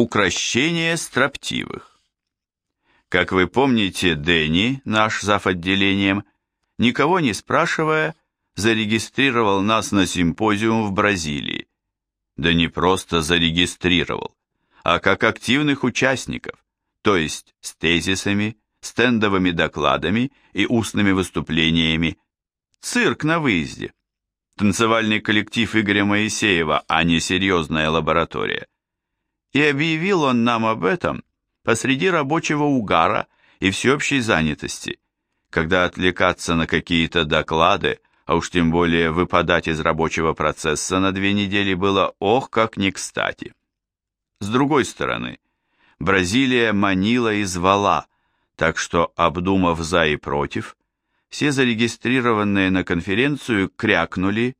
Укращение строптивых. Как вы помните, Дэнни, наш зав. отделением, никого не спрашивая, зарегистрировал нас на симпозиум в Бразилии. Да не просто зарегистрировал, а как активных участников, то есть с тезисами, стендовыми докладами и устными выступлениями. Цирк на выезде. Танцевальный коллектив Игоря Моисеева, а не серьезная лаборатория. И объявил он нам об этом посреди рабочего угара и всеобщей занятости, когда отвлекаться на какие-то доклады, а уж тем более выпадать из рабочего процесса на две недели было ох как не кстати. С другой стороны, Бразилия манила и звала, так что, обдумав за и против, все зарегистрированные на конференцию крякнули,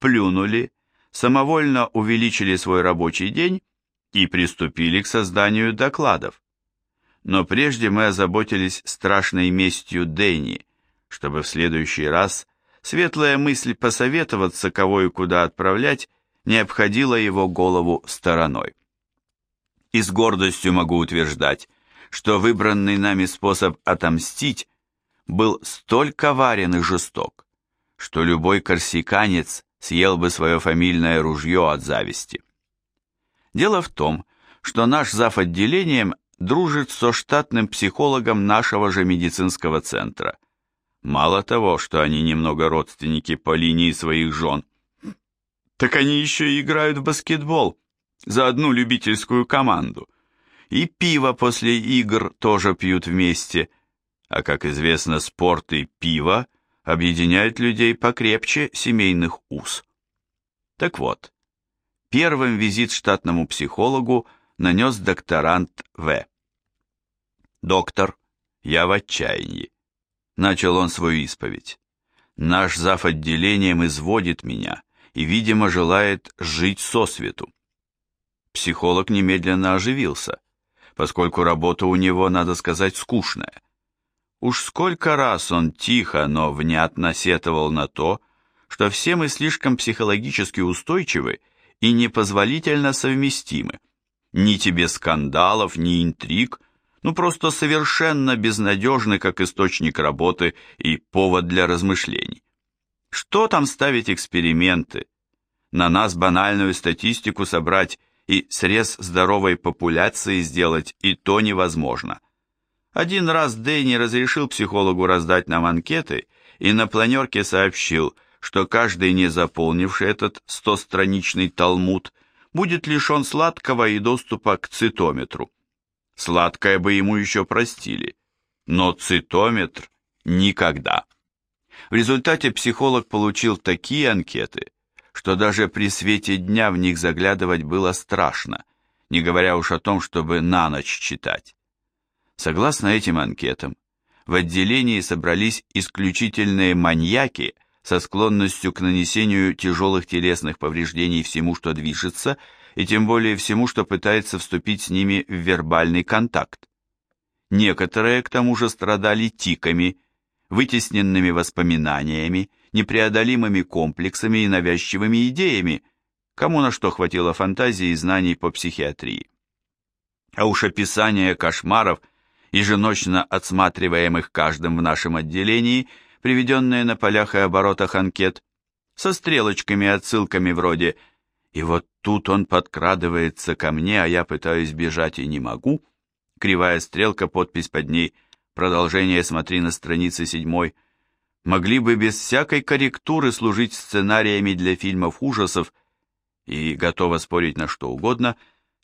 плюнули, самовольно увеличили свой рабочий день и приступили к созданию докладов. Но прежде мы озаботились страшной местью Дэнни, чтобы в следующий раз светлая мысль посоветоваться, кого и куда отправлять, не обходила его голову стороной. И с гордостью могу утверждать, что выбранный нами способ отомстить был столь коварен и жесток, что любой корсиканец съел бы свое фамильное ружье от зависти. Дело в том, что наш зав. отделением дружит со штатным психологом нашего же медицинского центра. Мало того, что они немного родственники по линии своих жен, так они еще и играют в баскетбол за одну любительскую команду. И пиво после игр тоже пьют вместе, а, как известно, спорт и пиво объединяют людей покрепче семейных уз. Так вот, Первым визит штатному психологу нанес докторант В. «Доктор, я в отчаянии», — начал он свою исповедь. «Наш зав. отделением изводит меня и, видимо, желает жить сосвету». Психолог немедленно оживился, поскольку работа у него, надо сказать, скучная. Уж сколько раз он тихо, но внятно сетовал на то, что все мы слишком психологически устойчивы и непозволительно совместимы. Ни тебе скандалов, ни интриг, ну просто совершенно безнадежны как источник работы и повод для размышлений. Что там ставить эксперименты? На нас банальную статистику собрать и срез здоровой популяции сделать и то невозможно. Один раз Дэнни разрешил психологу раздать нам анкеты и на планерке сообщил – что каждый, не заполнивший этот стостраничный талмуд, будет лишен сладкого и доступа к цитометру. Сладкое бы ему еще простили, но цитометр никогда. В результате психолог получил такие анкеты, что даже при свете дня в них заглядывать было страшно, не говоря уж о том, чтобы на ночь читать. Согласно этим анкетам, в отделении собрались исключительные маньяки, со склонностью к нанесению тяжелых телесных повреждений всему, что движется, и тем более всему, что пытается вступить с ними в вербальный контакт. Некоторые, к тому же, страдали тиками, вытесненными воспоминаниями, непреодолимыми комплексами и навязчивыми идеями, кому на что хватило фантазии и знаний по психиатрии. А уж описание кошмаров, еженочно отсматриваемых каждым в нашем отделении – приведенные на полях и оборотах анкет, со стрелочками и отсылками вроде «И вот тут он подкрадывается ко мне, а я пытаюсь бежать и не могу», кривая стрелка, подпись под ней, продолжение смотри на странице седьмой, могли бы без всякой корректуры служить сценариями для фильмов ужасов и, готова спорить на что угодно,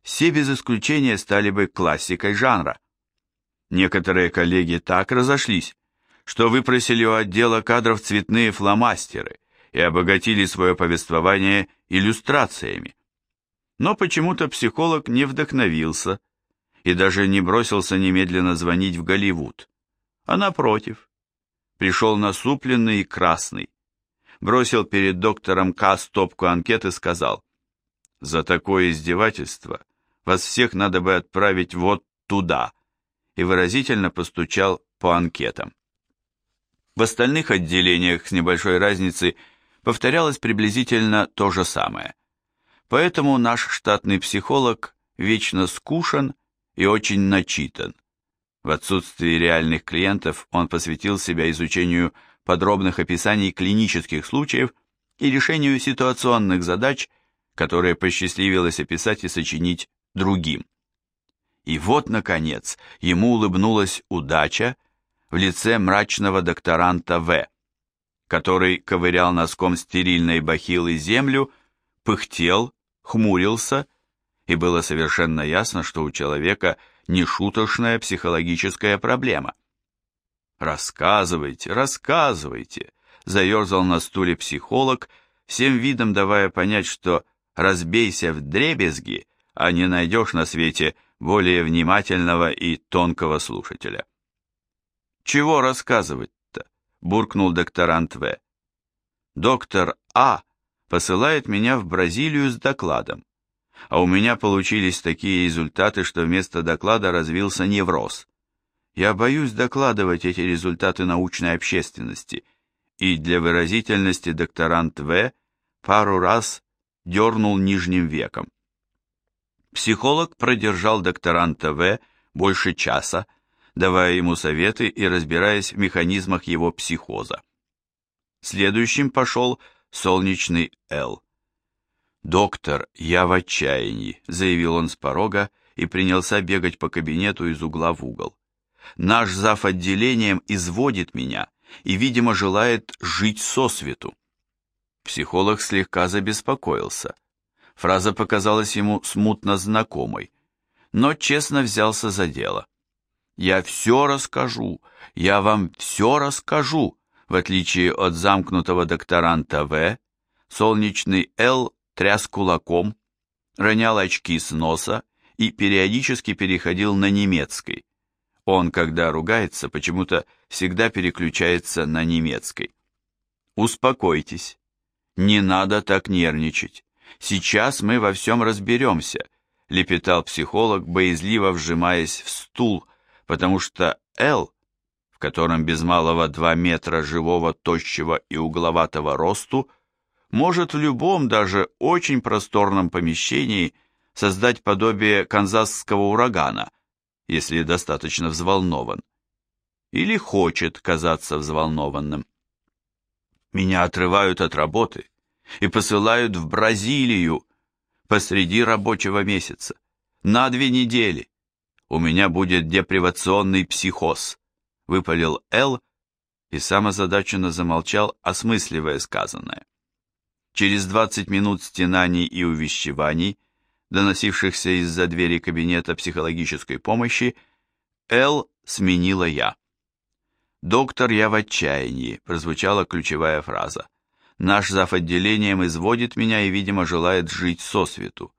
все без исключения стали бы классикой жанра. Некоторые коллеги так разошлись, что выпросили у отдела кадров цветные фломастеры и обогатили свое повествование иллюстрациями. Но почему-то психолог не вдохновился и даже не бросился немедленно звонить в Голливуд, а напротив, пришел насупленный и красный, бросил перед доктором К. стопку анкет и сказал, «За такое издевательство вас всех надо бы отправить вот туда», и выразительно постучал по анкетам. В остальных отделениях с небольшой разницей повторялось приблизительно то же самое. Поэтому наш штатный психолог вечно скушен и очень начитан. В отсутствии реальных клиентов он посвятил себя изучению подробных описаний клинических случаев и решению ситуационных задач, которые посчастливилось описать и сочинить другим. И вот, наконец, ему улыбнулась удача в лице мрачного докторанта В., который ковырял носком стерильной бахилы землю, пыхтел, хмурился, и было совершенно ясно, что у человека нешуточная психологическая проблема. «Рассказывайте, рассказывайте», — заерзал на стуле психолог, всем видом давая понять, что «разбейся в дребезги», а не найдешь на свете более внимательного и тонкого слушателя. «Чего рассказывать-то?» – буркнул докторант В. «Доктор А посылает меня в Бразилию с докладом, а у меня получились такие результаты, что вместо доклада развился невроз. Я боюсь докладывать эти результаты научной общественности, и для выразительности докторант В пару раз дернул нижним веком. Психолог продержал докторанта В больше часа, давая ему советы и разбираясь в механизмах его психоза. Следующим пошел солнечный Л. «Доктор, я в отчаянии», — заявил он с порога и принялся бегать по кабинету из угла в угол. «Наш зав. отделением изводит меня и, видимо, желает жить сосвету». Психолог слегка забеспокоился. Фраза показалась ему смутно знакомой, но честно взялся за дело. «Я все расскажу, я вам все расскажу», в отличие от замкнутого докторанта В, солнечный Л тряс кулаком, ронял очки с носа и периодически переходил на немецкий. Он, когда ругается, почему-то всегда переключается на немецкий. Успокойтесь, не надо так нервничать. Сейчас мы во всем разберемся, лепетал психолог, боязливо вжимаясь в стул, потому что Л, в котором без малого два метра живого, тощего и угловатого росту, может в любом, даже очень просторном помещении создать подобие канзасского урагана, если достаточно взволнован. Или хочет казаться взволнованным. Меня отрывают от работы, и посылают в Бразилию посреди рабочего месяца, на две недели. У меня будет депривационный психоз, выпалил Эл и сам озадаченно замолчал, осмысливая сказанное. Через двадцать минут стенаний и увещеваний, доносившихся из-за двери кабинета психологической помощи, Эл сменила я. «Доктор, я в отчаянии», прозвучала ключевая фраза. Наш зав. отделением изводит меня и, видимо, желает жить сосвету.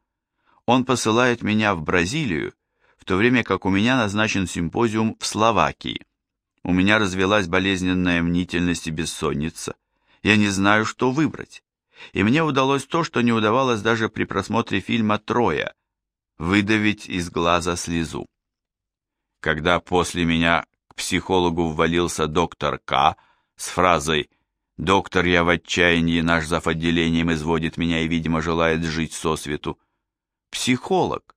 Он посылает меня в Бразилию, в то время как у меня назначен симпозиум в Словакии. У меня развелась болезненная мнительность и бессонница. Я не знаю, что выбрать. И мне удалось то, что не удавалось даже при просмотре фильма «Троя» — выдавить из глаза слезу. Когда после меня к психологу ввалился доктор К. с фразой Доктор, я в отчаянии, наш зав. отделением изводит меня и, видимо, желает жить сосвету. Психолог,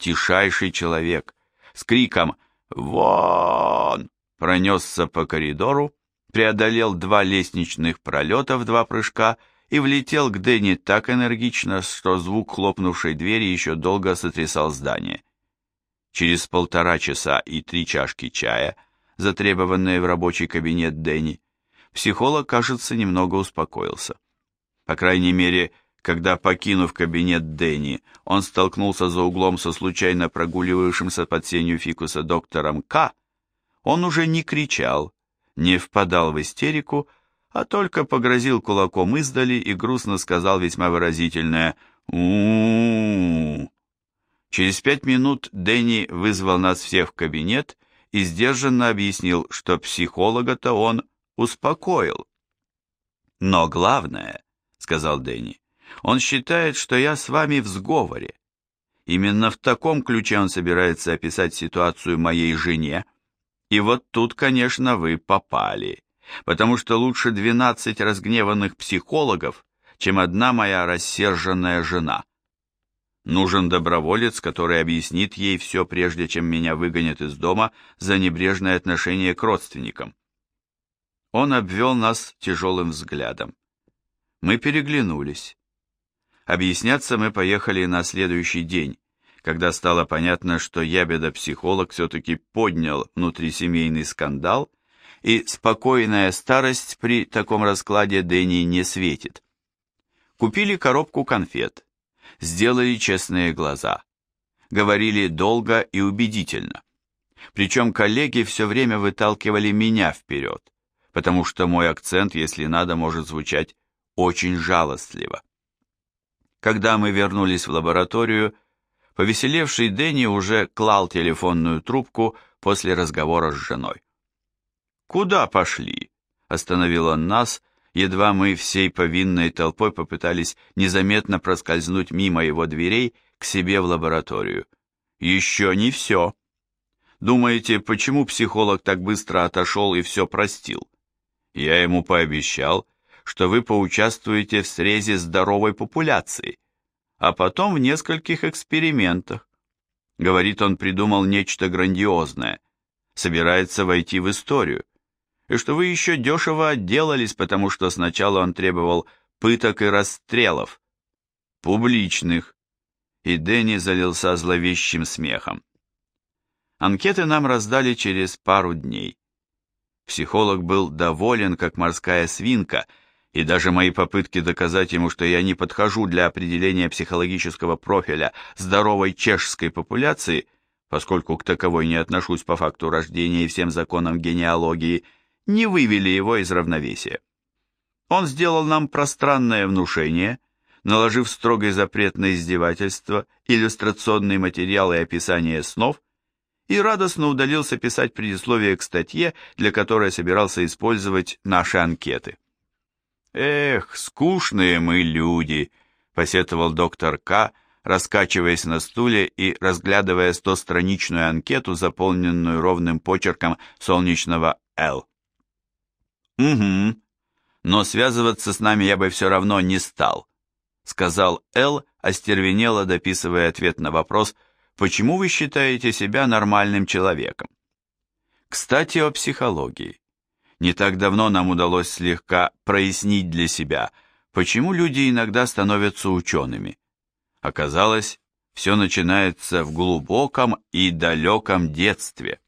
тишайший человек, с криком «Вон!» пронесся по коридору, преодолел два лестничных пролета в два прыжка и влетел к Дэнни так энергично, что звук хлопнувшей двери еще долго сотрясал здание. Через полтора часа и три чашки чая, затребованные в рабочий кабинет Дэнни, психолог, кажется, немного успокоился. По крайней мере, когда, покинув кабинет Дэнни, он столкнулся за углом со случайно прогуливавшимся под сенью фикуса доктором К., он уже не кричал, не впадал в истерику, а только погрозил кулаком издали и грустно сказал весьма выразительное у, Через пять минут Дэнни вызвал нас всех в кабинет и сдержанно объяснил, что психолога-то он успокоил. Но главное, сказал Дэнни, он считает, что я с вами в сговоре. Именно в таком ключе он собирается описать ситуацию моей жене. И вот тут, конечно, вы попали, потому что лучше двенадцать разгневанных психологов, чем одна моя рассерженная жена. Нужен доброволец, который объяснит ей все, прежде чем меня выгонят из дома за небрежное отношение к родственникам. Он обвел нас тяжелым взглядом. Мы переглянулись. Объясняться мы поехали на следующий день, когда стало понятно, что ябеда-психолог все-таки поднял внутрисемейный скандал, и спокойная старость при таком раскладе Дэнни не светит. Купили коробку конфет, сделали честные глаза, говорили долго и убедительно. Причем коллеги все время выталкивали меня вперед, потому что мой акцент, если надо, может звучать очень жалостливо. Когда мы вернулись в лабораторию, повеселевший Дэнни уже клал телефонную трубку после разговора с женой. «Куда пошли?» – остановил он нас, едва мы всей повинной толпой попытались незаметно проскользнуть мимо его дверей к себе в лабораторию. «Еще не все!» Думаете, почему психолог так быстро отошел и все простил? Я ему пообещал, что вы поучаствуете в срезе здоровой популяции, а потом в нескольких экспериментах. Говорит, он придумал нечто грандиозное, собирается войти в историю, и что вы еще дешево отделались, потому что сначала он требовал пыток и расстрелов, публичных, и Дэнни залился зловещим смехом. Анкеты нам раздали через пару дней. Психолог был доволен, как морская свинка, и даже мои попытки доказать ему, что я не подхожу для определения психологического профиля здоровой чешской популяции, поскольку к таковой не отношусь по факту рождения и всем законам генеалогии, не вывели его из равновесия. Он сделал нам пространное внушение, наложив строгий запрет на издевательство, иллюстрационный материал и описание снов, и радостно удалился писать предисловие к статье, для которой собирался использовать наши анкеты. «Эх, скучные мы люди», — посетовал доктор К., раскачиваясь на стуле и разглядывая стостраничную анкету, заполненную ровным почерком солнечного «Л». «Угу, но связываться с нами я бы все равно не стал», сказал Л, остервенело дописывая ответ на вопрос, почему вы считаете себя нормальным человеком. Кстати, о психологии. Не так давно нам удалось слегка прояснить для себя, почему люди иногда становятся учеными. Оказалось, все начинается в глубоком и далеком детстве.